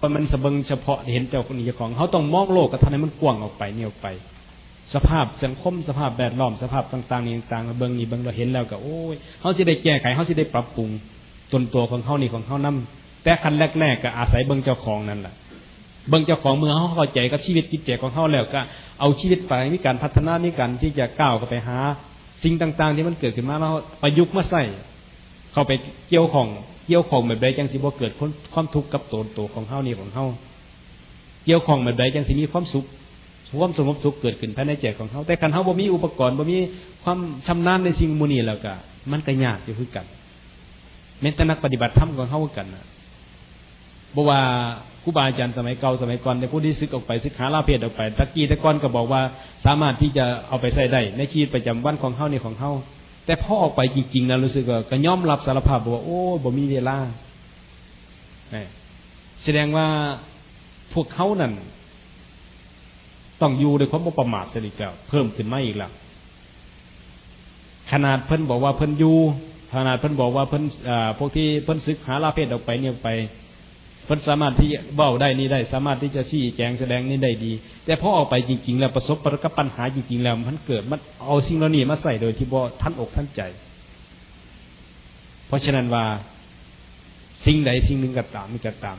เพราะมันสะเบิงเฉพาะเห็นเจ้าคนนี้เจ้าของเขาต้องมองโลกกับท่านให้มันกว้างออกไปเนี่ยออกไป สภาพสังคมสภาพแวดล้อมสภาพต่างๆนี่ต่างๆเบิงนี่เบิงเราเห็นแล้วก็โอ้ยเขาจะได้แก้ไขเขาจะได้ปรับปรุงตนตัวของเขานี่ของเขานํแต่คันแรกๆก็อาศัยเบิงเจ้าของนั่นแหละเบิ่งเจ้าของเมื่อเขาเข้าใจกับชีวิตจิตใจของเขาแล้วก็เอาชีวิตไปมีการพัฒนามีการที่จะก้าวเข้าไปหา สิ่งต่าง ๆ ที่มันเกิดขึ้นมาแล้วประยุกต์มาใส่เข้าไปเกี่ยวของ กี่ยวของแบบใดจังสิบ่เกิดความทุกข์กับตัวตัวของเฮานี่ของเฮาเกี่ยวของแบบใดจังสิมีความสุขความสงบสุขเกิดขึ้นภายในใจของเขาแต่คันเฮาบ่มีอุปกรณ์บ่มีความชำนาญในสิ่งมูนีแล้วก็มันก็ยากอยู่คือกันแม้แต่นักปฏิบัติธรรมของเฮากันน่ะบ่ว่าครูบาอาจารย์สมัยเก่าสมัยก่อนในผู้ที่ซึกออกไปซึกหาลาเพศออกไปตะกี้ตะก้อนก็บอกว่าสามารถที่จะเอาไปใส่ได้ในชีวิตประจำวันของเฮานี่ของเฮา แต่พอออกไปจริงๆนะรู้สึกว่าก็ย่อมรับสารภาพบอกว่าโอ้บ่มีเวลาแสดงว่าพวกเขานั่นต้องอยู่ด้วยความประมาทสิแล้วเพิ่มขึ้นมาอีกแล้วขนาดเพิ่นบอกว่าเพิ่นอยู่ขนาดเพิ่นบอกว่าเพิ่นพวกที่เพิ่นซึกหาลาเพศออกไปเนี่ยไป พิ่นสามารถที่เบ้าได้นี่ได้ สามารถที่จะชี้แจงแสดงนี่ได้ดี แต่พอออกไปจริง ๆ แล้วประสบกับปัญหาจริง ๆ แล้ว มันเกิดมันเอาสิ่งเหล่านี้มาใส่โดยที่บ่ท่านอกท่านใจ เพราะฉะนั้นว่าสิ่งใดสิ่งหนึ่งก็ตามมันก็ตาม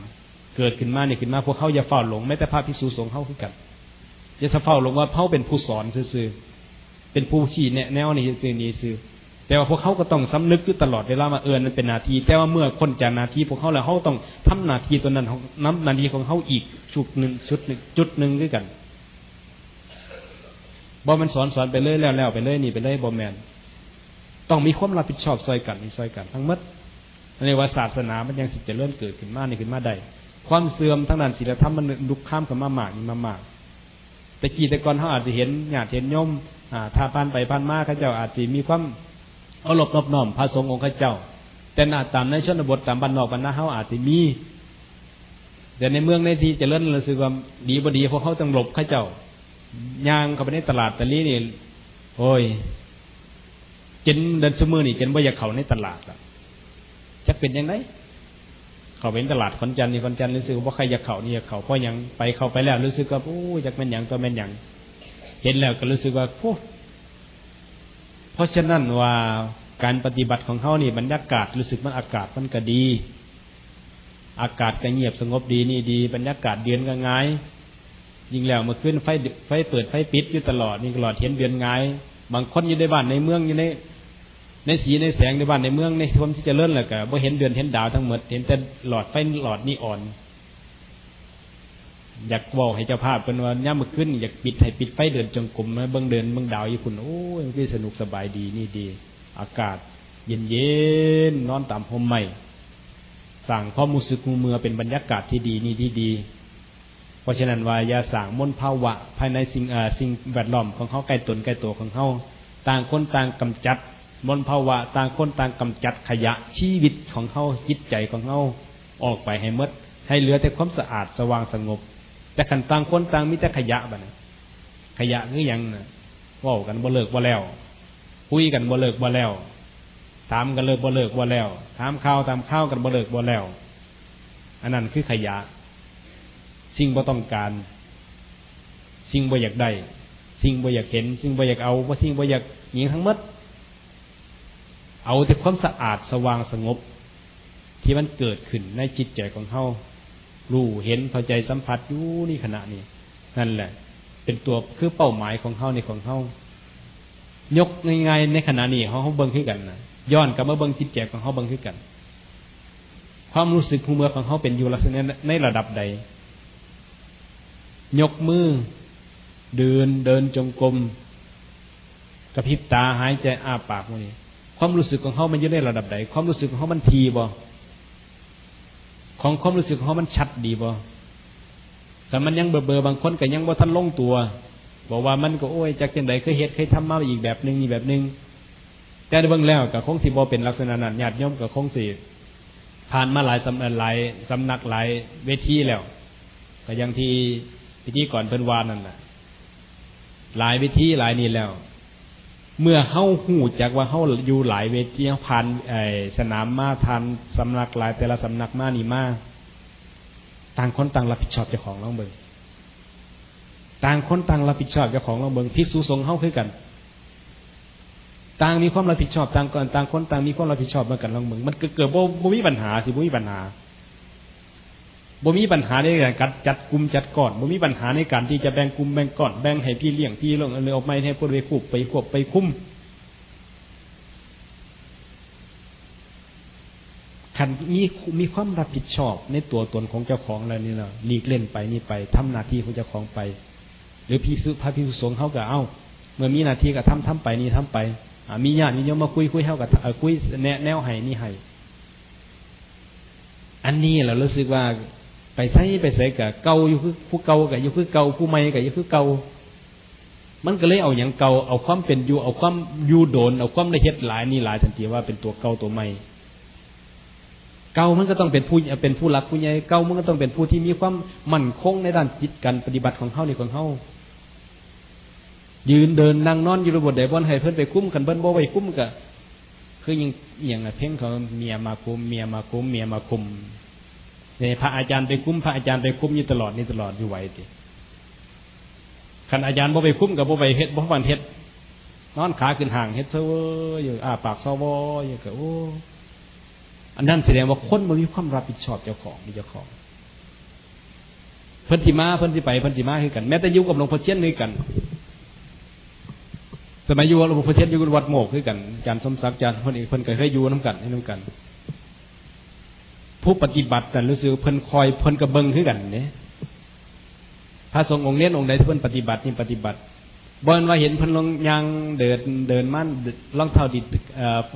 เกิดขึ้นมาเนี่ยขึ้นมาพวกเขาอย่าเฝ้าหลงแม้แต่พระพิสูจน์สงฆ์เขาคือกันจะสะเฝ้าหลงว่าเขาเป็นผู้สอนซื่อเป็นผู้ชี้แนะแนวนี่ซื่อนี่ซื่อ แต่ว่าพวกเขาก็ต้องสำนึกอยู่ตลอดเวลามาเอิญนั้นเป็นนาที แต่ว่าเมื่อคนจากนาทีพวกเขาแล้วเขาต้องทำนาทีตัวนั้นของน้ำนาทีของเขาอีกชุดหนึ่งชุดหนึ่งจุดหนึ่งด้วยกันบอมันสอนสอนไปเรื่อยแล้วแล้วไปเรื่อยนี่ไปเรื่อยบอแมนต้องมีความรับผิดชอบซอยกันมีซอยกันทั้งมัดในว่าศาสนามันยังสิจะเริ่มเกิดขึ้นมานี่ขึ้นมาได้ความเสื่อมทั้งนั้นศีลธรรมมันลุกข้ามกันมามากนี่มามากแต่กี่แต่ก่อนเขาอาจจะเห็นญาติเห็นโยมอ่าถ้าพันไปพันมาเขาเจ้าอาจจะมีความ เอาหลบนอบน้อมพระสงฆ์องค์ข้าเจ้า แต่หน้าตามในชนบทตามบ้านนอกบ้านนาเขาอาจจะมี แต่ในเมืองในที่จะเลื่อนรู้สึกว่าดีบ่ดีเพราะเขาต้องหลบข้าเจ้าย่างเข้าไปในตลาดตะลี่นี่โอ้ยเจนเดินสมือนี่เจนว่าอยากเข้าในตลาดละจะเป็นยังไงเขาเป็นตลาดคอนจันนี่คอนจันรู้สึกว่าใครอยากเข้านี่อยากเข้าเพราะยังไปเข้าไปแล้วรู้สึกว่าโอ้อยากเป็นอย่างตัวเป็นอย่างเห็นแล้วก็รู้สึกว่าโอ้ เพราะฉะนั้นว่าการปฏิบัติของเขานี่บรรยากาศรู้สึกมันอากาศมันก็ดี อากาศก็เงียบสงบดีนี่ดี บรรยากาศเดือนก็ง่าย ยิ่งแล้วเมื่อขึ้นไฟไฟเปิดไฟปิดอยู่ตลอดนี่ตลอดเห็นเดือนง่าย บางคนอยู่ในบ้านในเมืองอยู่ในในสีในแสงในบ้านในเมืองในชมที่จะเลื่อนแหละก็บ่เห็นเดือนเห็นดาวทั้งหมดเห็นแต่หลอดไฟหลอดนี่อ่อน อยากบอกให้เจ้าภาพเป็นว่าย่ามือขึ้นอยากปิดให้ปิดไฟเดินจงกรมมาเบิ้งเดินเบิ้งดาวอยู่คุณโอ้ยพี่สนุกสบายดีนี่ดี อากาศ เย็นเย็นนอนตามพมใหม่สั่งข้อมูสึกมูเมือเป็นบรรยากาศที่ดีนี่ที่ดี เพราะฉะนั้นว่ายาสั่งมนภาวะ ภายในสิ่งอ่าสิ่งแวดล้อมของเขาใกล้ตนใกล้ตัวของเขาต่างคนต่างกำจัดมนภาวะ ต่างคนต่างกำจัดขยะชีวิตของเขาจิตใจของเขาออกไปให้มดให้เหลือแต่ความสะอาดสว่างสงบ แต่ขันต่างคนต่างมีแต่ขยะบ้านะขยะคือยังนะว่ากันบ่เลิกบ่แล้วคุยกันบ่เลิกบ่แล้ว ถามกันเลิกบ่เลิกบ่แล้ว ถามข้าวตามข้าวกันบ่เลิกบ่แล้ว อันนั้นคือขยะ สิ่งบ่ต้องการ สิ่งบ่อยากได้ สิ่งบ่อยากเห็น สิ่งบ่อยากเอาว่าสิ่งบ่อยากหญิงทั้งหมด เอาแต่ความสะอาดสว่างสงบ ที่มันเกิดขึ้นในจิตใจของเขา รู้เห็นเข้าใจสัมผัสอยู่นี่ขณะนี้นั่นแหละ เป็นตัวคือเป้าหมายของเขาในของเขายกง่ายๆในขณะนี้เขาเขาเบิ้งขึ้นกันนะย้อนกลับมาเบิ้งจิตใจของเขาเบิ้งขึ้นกัน ความรู้สึกภูมิเมือของเขาเป็นอยู่ลักษณะในระดับใด ยกมือเดินเดินจงกรมกระพริบตาหายใจอ้าปากพวกนี้ความรู้สึกของเขามันอยู่ในระดับใด ความรู้สึกของเขามันทีบ่ ของความรู้สึกของเขามันชัดดีบ่แต่มันยังเบอเบอบางคนก็ยังบ่ทันลงตัว บอกว่ามันก็โอ้ยจากจังไดเคยเหตุเคยทำมาอีกแบบหนึ่งอีกแบบหนึ่งแต่เบื้องแล้วกับคงสิบ่เป็นลักษณะนั้นญาติโยมกับคงสิผ่านมาหลายสำนักหลายสำนักหลายเวทีแล้วก็ยังที่พิธีก่อนเพิ่นวานนั่นแหละหลายเวทีหลายนี่แล้ว เมื่อเฮาหูจากว่าเฮาอยู่หลายเวทีผ่านสนามมาทานสำนักหลายแต่ละสำนักมานี่มาต่างคนต่างรับผิดชอบเจ้าของลองเบิงต่างคนต่างรับผิดชอบเจ้าของลองเบิงภิกษุสงฆ์เฮาคือกัน ต่างมีความรับผิดชอบต่างกันต่างคนต่างมีความรับผิดชอบเหมือนกันลองเบิงมันเกิดบ่บ่มีปัญหาสิบ่มีปัญหา บ่มีปัญหาในการจัดกลุ่มจัดก่อนบ่มีปัญหาในการที่จะแบ่งกลุ่มแบ่งก่อนแบ่งให้พี่เลี้ยงพี่ลงเลยออกไม่ให้พูดไปควบไปควบไปคุ้มขันมีมีความรับผิดชอบในตัวตนของเจ้าของอะไรนี่เนาะหลีกเล่นไปนี่ไปทำหน้าที่ของเจ้าของไป หรือพี่สุพระพิสุสงเขาก็เอ้า เมื่อมีหน้าที่ก็ทำทำไปนี่ทำไปมีญาติมีโยมมาคุยคุยเขากับคุยแนแนวให้นี่ให้อันนี้เรารู้สึกว่า ไปใส่ไปใส่กับเก่าอยู่คือผู้เก่ากับอยู่คือเก่าผู้ใหม่กับอยู่คือเก่ามันก็เลยเอาอย่างเก่าเอาความเป็นอยู่เอาความอยู่โดน เอาความละเอียดหลายนี่หลายทันทีว่าเป็นตัวเก่าตัวใหม่เก่ามันก็ต้องเป็นผู้เป็นผู้หลักผู้ใหญ่เก่ามันก็ต้องเป็นผู้ที่มีความมั่นคงในด้านจิตการปฏิบัติของเขาในของเขายืนเดินนั่งนอนอยู่ระบบใดบนให้เพิ่นไปคุ้มกันเบิ้นบ่ไปคุ้มกะคือยังเอียงเพ่งเขาเมียมาคุมเมียมาคุมเมียมาคุม เนี่ยพระอาจารย์ไปคุ้มพระอาจารย์ไปคุ้มอยู่ตลอดนี่ตลอดอยู่ไหวติขันอาจารย์บ่ไปคุ้มกับบ่ไปเฮ็ดบ่ฟันเฮ็ดนอนขาขึ้นห่างเฮ็ดเซออยู่อ้าปากซอวอยู่ก็โอ้อันนั้นแสดงว่าคนมันมีความรับผิดชอบเจ้าของเจ้าของ เพิ่นสิมาเพิ่นสิไปเพิ่นสิมาคือกัน แม้แต่อยู่กับหลวงพ่อเชียนด้วยกัน สมัยอยู่หลวงพ่อเชียนอยู่วัดโมกคือกันอาจารย์สมศักดิ์อาจารย์คนอีกเพิ่นเคยอยู่น้ำกันให้น้ำกัน ผู้ปฏิบัติกันรู้สึกเพิ่นคอยเพิ่นกระเบิงคือกันเนี่ยพระสงฆ์องค์เน้นองค์ใดที่เพิ่นปฏิบัตินี่ปฏิบัติบนว่าเห็นเพิ่นลงยางเดินเดินมั่นล่องเท้าดิด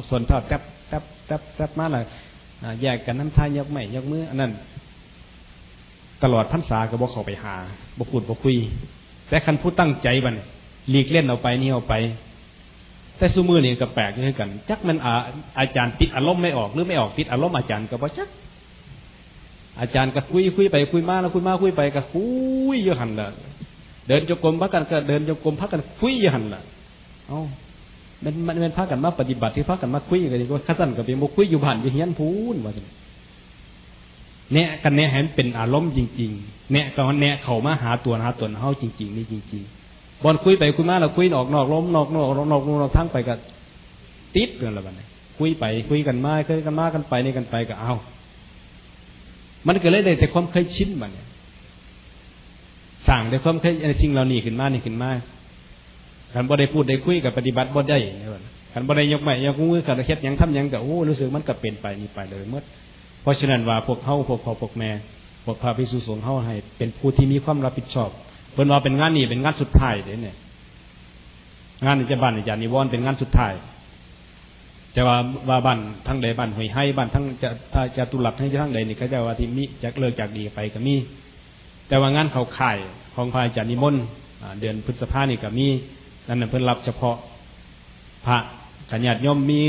ส่วนเท้าแทบแทบแทบแทบมาลยแยกกันน้ำท่ายกไม่ยกมืออันนั้น ตลอดพรรษาก็บอกเขาไปหาบกพูดบกคุย แต่คันผู้ตั้งใจบันหลีกเล่นเอาไปนี่เอาไป แต่ซูมือนี่ก็แปลกเหมือนกัน จักมันอาอาจารย์ติดอารมณ์ไม่ออกหรือไม่ออกติดอารมณ์อาจารย์ก็บอกจัก อาจารย์ก็คุยคุยไปคุยมาแล้วคุยมาคุยไปก็คุยเยอะหันละเดินจงกรมพักกันก็เดินจงกรมพักกันคุยเยอะหันละเอ้ามันมันเป็นพากันมาปฏิบัติที่พากันมาคุยกันดีกว่าข้าสั้นกับเป็นบุคุยอยู่ผ่านอยู่เฮียนพูนว่าเนี่ยกันเนี่ยเห็นเป็นอารมณ์จริง ๆ เนี่ยก็เนี่ยเขามาหาตัวหาตัวเขาจริง ๆ นี่จริง ๆบอลคุยไปคุยมาเราคุยออกนอกล้มนอกนอกนอกนอกนอกทั้งไปก็ติดกันละบัดนี้คุยไปคุยกันมาคุยกันมากันไปนี่กันไปก็เอา มันก็เลยได้แต่ความเคยชินบัดเนี่ยสั่งแต่ความเคยสิ่งเรานี่ขึ้นมานี่ขึ้นมาขันบ่ได้พูดได้คุยกับปฏิบัติบ่ได้ขันบ่ได้ยกใหม่ยกมือขันเฮ็ดยังทำยังกับโอ้รู้สึกมันก็เป็นไปนี่ไปเลยเมื่อเพราะฉะนั้นว่าพวกเฮาพวกพ่อพวกแม่พวกพระภิกษุสงฆ์เฮาให้ เป็นผู้ที่มีความรับผิดชอบเพิ่นว่าเป็นงานนี้เป็นงานสุดท้ายเด้เนี่ยงานนิจบันนิจานิวรณ์เป็นงานสุดท้าย จะว่าว่าบ้านทั้งใดบ้านหอยให้บ้านทั้งจะถ้าจะตุลับทั้งทั้งใดนี่ก็จะว่าที่มีจะเลิกจากดีไปก็มี แต่ว่างานเขาข่ายของพระอาจานิมนต์เดือนพฤษภานี่ก็มีนั่นเพิ่นรับเฉพาะ พระขันญาติย่อมมี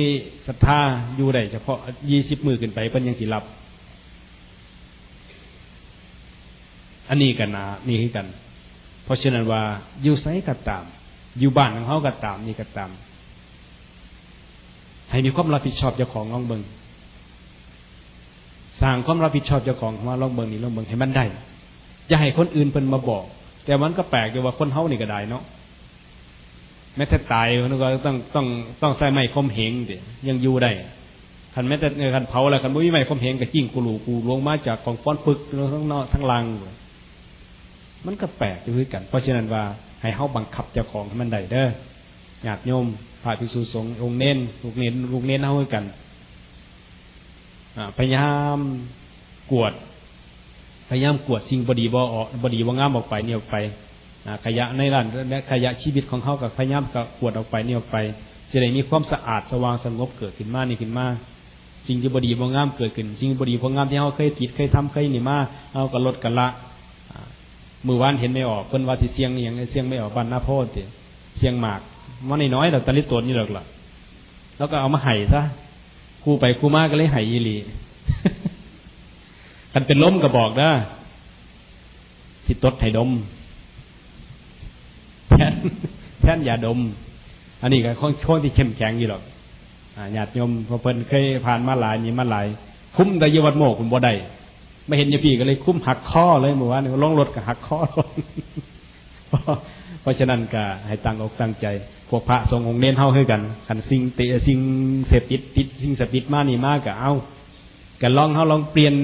ศรัทธาอยู่ได้เฉพาะยี่สิบมือขึ้นไปเพิ่นยังสิรับ อันนี้กันนะนี่คือกัน เพราะฉะนั้นว่าอยู่ไซก็ตาม อยู่บ้านของเขาก็ตามนี่ก็ตาม ให้มีความรับผิดชอบเจ้าของลองเบิงสร้างความรับผิดชอบเจ้าของมาลองเบิงนี่ลองเบิงให้มันได้อย่าให้คนอื่นเป็นมาบอก แต่มันก็แปลกเลยว่าคนเฮานี่ก็ได้เนาะแม้แต่ตายมันก็ต้องต้องต้องใส่ไม้คมเหงเดี๋ยยังอยู่ได้คันแม้แต่คันเผาแล้วคันบุ้ยไม้คมเหงกับจิ้งกูรูกูลวงมาจากกองฟ้อนปึกทั้งนอกทั้งลังมันก็แปลกอยู่กัน เพราะฉะนั้นว่าให้เฮาบังคับเจ้าของให้มันได้เด้อ ญาติโยมพระภิกษุสงฆ์องค์เน้นลูกเน้นลูกเน้นเฮากันพยายามกวด พยายามกวดสิ่งบดีบ่ออกบดีบ่งามออกไปเนี่ยออกไปขยะในร้านและขยะชีวิตของเขากับพยายามกับกวดออกไปเนี่ยออกไปจะได้มีความสะอาดสว่างสงบเกิดขึ้นมานี่ขึ้นมาสิ่งที่บดีบงามเกิดขึ้นสิ่งบดีบงามที่เขาเคยติดเคยทำเคยนี่มาเอาก็ลดกันละมือวานเห็นไม่ออกเพิ่นว่าที่เสียงอย่างเสียงไม่ออกบันหน้าโพดเสียงหมาก มันน้อยเราตะลิตัวนี่หรอกล่ะแล้วก็เอามาไห่ซะคู่ไปคู่มาก็เลยไห่ยีรีกันเป็นล้มก็บอกนะที่ตดไห่ดมแทนแทนยาดม อันนี้ก็ข้องที่เข้มแข็งอยู่หรอกญาติโยมพอเพิ่นเคยผ่านมาหลายนี่มาหลาย คุ้มแต่ยวัดโมกคุณบ่ได้ไม่เห็นยาพี่ก็เลยคุ้มหักข้อเลยเมื่อวานลงรถกับหักข้อลง เพราะฉะนั้นก็ให้ตั้งอกตั้งใจ พวกพระสงฆ์องค์เน้นเฮาให้กันขันสิ่งเตะสิ่งเสพติดติดสิ่งเสพติดมากนี่มากก็เอากันลองเฮาลองเปลี่ยน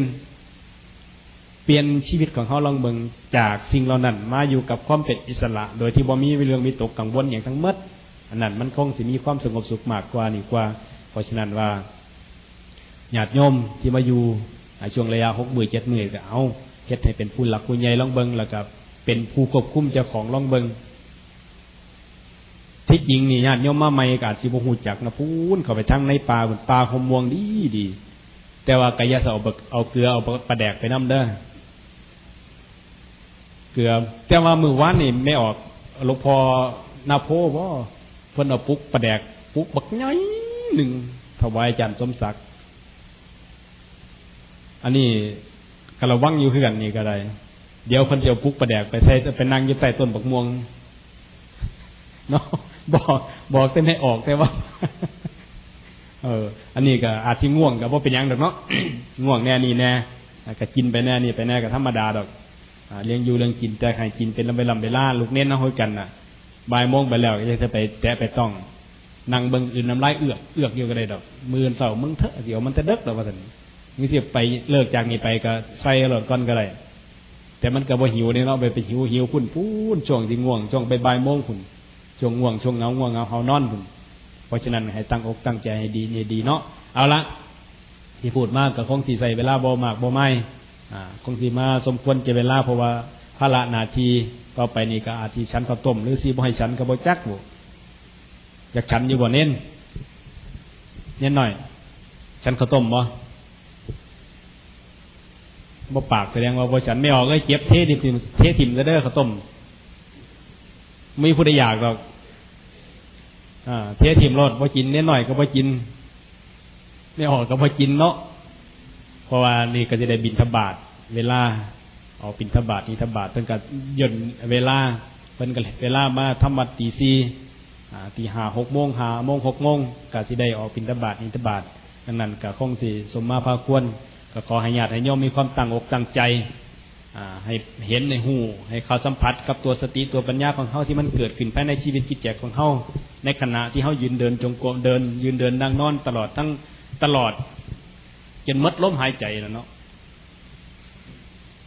เปลี่ยนชีวิตของเขาลองเบิงจากสิ่งเหล่านั้น มาอยู่กับความเป็นอิสระ โดยที่บ่มีเรื่องมีตกกังวลอย่างทั้งมดอันนั้นมันคงสิมีความสงบสุขมากกว่านี่กว่า เพราะฉะนั้นว่าญาติโยมที่มาอยู่ช่วงระยะหกหมื่นเจ็ดหมื่นก็เอาเฮ็ดให้เป็นผู้หลักผู้ใหญ่ลองเบิงแล้วก็ เป็นผู้ควบคุมเจ้าของลองเบิงที่จริงนี่ญาติโยมมาใหม่กาศสิบหูจักนะพูนเข้าไปทั้งในป่าบนป่าหมวงดีดี แต่ว่ากายสเอาเอาเกลือเอาปลาแดกไปน้ำเด้อเกลือ แต่ว่ามือวานนี่ไม่ออกหลวงพ่อนาโพว่าเพิ่นเอาปุ๊กปลาแดกปุ๊กบักน้อยหนึ่งถวายอาจารย์สมศักดิ์อันนี้กระวังอยู่ขึ้นกันนี่ก็ได้ เดี๋ยวคนเดียวพุกประแดกไปใส่ไปนั่งอยู่ใต้ต้นบักม่วงเนาะบอกบอกแต่ไม่ออกแต่ว่า เออ อันนี้ก็อาจที่ง่วงกับว่าเป็นยังดอกเนาะง่วงแน่นี่แน่ก็กินไปแน่นี่ไปแน่ก็ธรรมดาดอกเลี้ยงอยู่เรื่องกินแต่ใครกินเป็นลำไปลำไปล่าลูกเน้นนะห้อยกันน่ะบ่ายโมงไปแล้วก็จะไปแตะไปต้องนั่งเบิ่งอื่นน้ำลายเอือกเอือกอยู่ก็ได้ดอกมือเสามึงเถอะเดี๋ยวมันจะเด็กแล้วว่าสันนี่สิไปเลิกจากนี้ไปก็ใส่หลอดก้อนก็ได้ แต่มันก็บ่หิวเนี่ยเนาะไปไปหิวหิวพุ่นพุ่นช่วงที่ง่วงช่วงไปบ่ายโมงพุ่นช่วงง่วงช่วงเงาง่วงเงาเฮานอนพุ่นเพราะฉะนั้นให้ตั้งอกตั้งใจให้ดีเนี่ยดีเนาะเอาละที่พูดมากกับคงสีใส่เวลาบ่มากบ่ไม่อ่าคงสีมาสมควรจะเวลาเพราะว่าพระละนาทีต่อไปนี่ก็อาทิชั้นข้าวต้มหรือสีบ่ให้ชั้นก็บ่จักบ่อยากชั้นอยู่บ่เน้นเน้นหน่อยชั้นข้าวต้มบ่ บ่ปากแสดงว่าบ่ฉันไม่ออกก็เจ็บเททิมเททิมจะเด้อข้าวต้มไม่พูดได้อยากหรอกอ่าเททิมรดบ่กินเน้นหน่อยก็บ่กิน ไม่ออกก็บ่กินเนาะเพราะว่านี่ก็จะได้บินทบาทเวลาออกบินทบาทนี่ทบาทเพิ่นก็ย่นเวลาเพิ่นก็เวลามาทำวัดตีสี่ตีห้าหกโมงห้าโมงหกโมงก็สิได้ออกบินทบาทนิทบาทดังนั้นก็คงสิสมมาภาควร ก็ขอให้ญาติให้โยมมีความตั้งอกตั้งใจให้เห็นในหูให้เขาสัมผัสกับตัวสติตัวปัญญาของเขาที่มันเกิดขึ้นภายในชีวิตจิตใจกของเขาในขณะที่เขายืนเดินจงกรมเดิน ยืนเดินนั่งนอนตลอดทั้งตลอด จนมดล้มหายใจแล้วเนาะ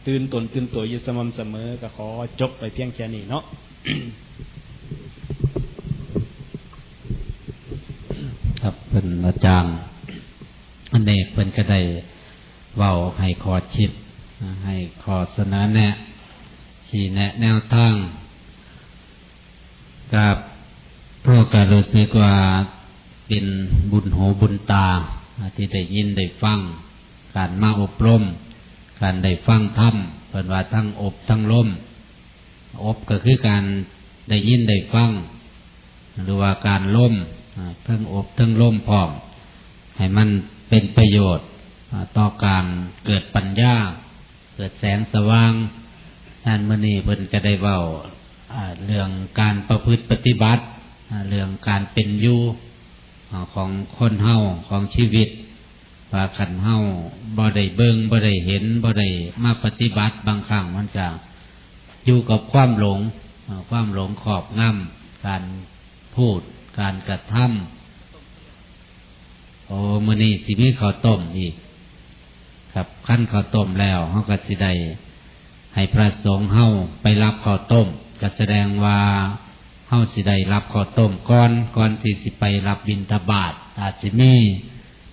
ตื่นตนตื่นตัวอยู่สม่ำเสมอ ก็ขอจบไปเพียงแค่นี้เนาะครับเป็นอาจารย์อเนกเป็นก็ได้ เว้าให้ขอชิด ให้ขอสนาแนะชี้แนะแนวทางกับพวกการรู้สึกว่าเป็นบุญโหบุญตา ที่ได้ยินได้ฟัง การมาอบรม การได้ฟังธรรมเป็นว่าทั้งอบทั้งล้มอบก็คือการได้ยินได้ฟัง หรือว่าการล้มทั้งอบทั้งล้มพร้อม ให้มันเป็นประโยชน์ ต่อการเกิดปัญญา เกิดแสงสว่างนั่นมื่อนี้เพิ่นจะได้เว้าเรื่องการประพฤติปฏิบัติ เรื่องการเป็นอยู่ของคนเฮาของชีวิตว่าขันเฮาบ่ได้เบิงบ่ได้เห็นบ่ได้มาปฏิบัติบางครั้งมันจะอยู่กับความหลง ความหลงขอบงำการพูด การกระทำโอ้มือนี้สิมีข้าวต้มอีก ครับขั้นข้าวต้มแล้วเขาก็สิได้ให้พระสงฆ์เฮาไปรับข้าวต้มก็แสดงว่าเฮาสิได้รับข้าวต้มก่อนก่อนที่สิไปรับบิณฑบาตอาจสิมี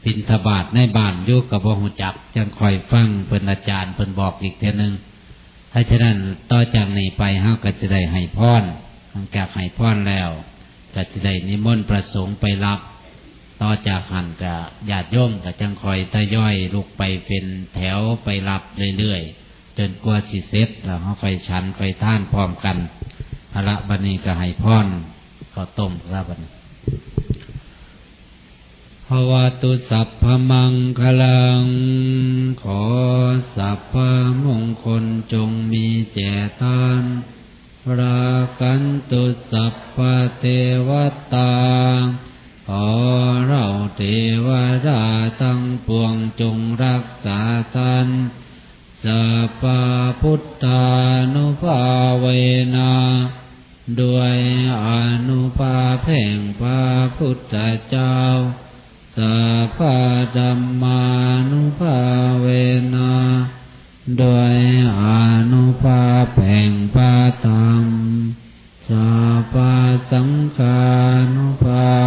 บิณฑบาตในบ้านยุกับบ่หูจักจังคอยฟังเพิ่นอาจารย์เพิ่นบอกอีกเท่านึงถ้าฉะนั้นต่อจากนี้ไปเฮาก็จะได้ให้พรหลังจากให้พรแล้วก็จะได้นิมนต์ประสงค์ไปรับ ต่อจากหันกับญาติโยมกับจังคอยทยอยลุกไปเป็นแถวไปรับเรื่อยๆจนกว่าสิเซ็ตแล้วเขาไปชันไปท่านพร้อมกันพระบันีก็ให้พรก็ต้มครับบันภาวตุสัพพมังคลัง ขอสัพพมงคลจงมีแจ่ท่านรากันตุสัพพเทวตา ขอเราเทวดาทั้งปวงจงรักษาท่านสัพพพุทธานุภาเวนะด้วยอนุภาพแห่งพระพุทธเจ้าสัพพธรรมานุภาเวนะด้วยอนุภาพแห่งพระธรรมสัพพสังฆานุภา